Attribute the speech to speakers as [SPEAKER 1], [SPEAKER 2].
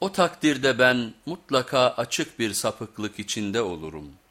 [SPEAKER 1] O takdirde ben mutlaka açık bir sapıklık içinde olurum.''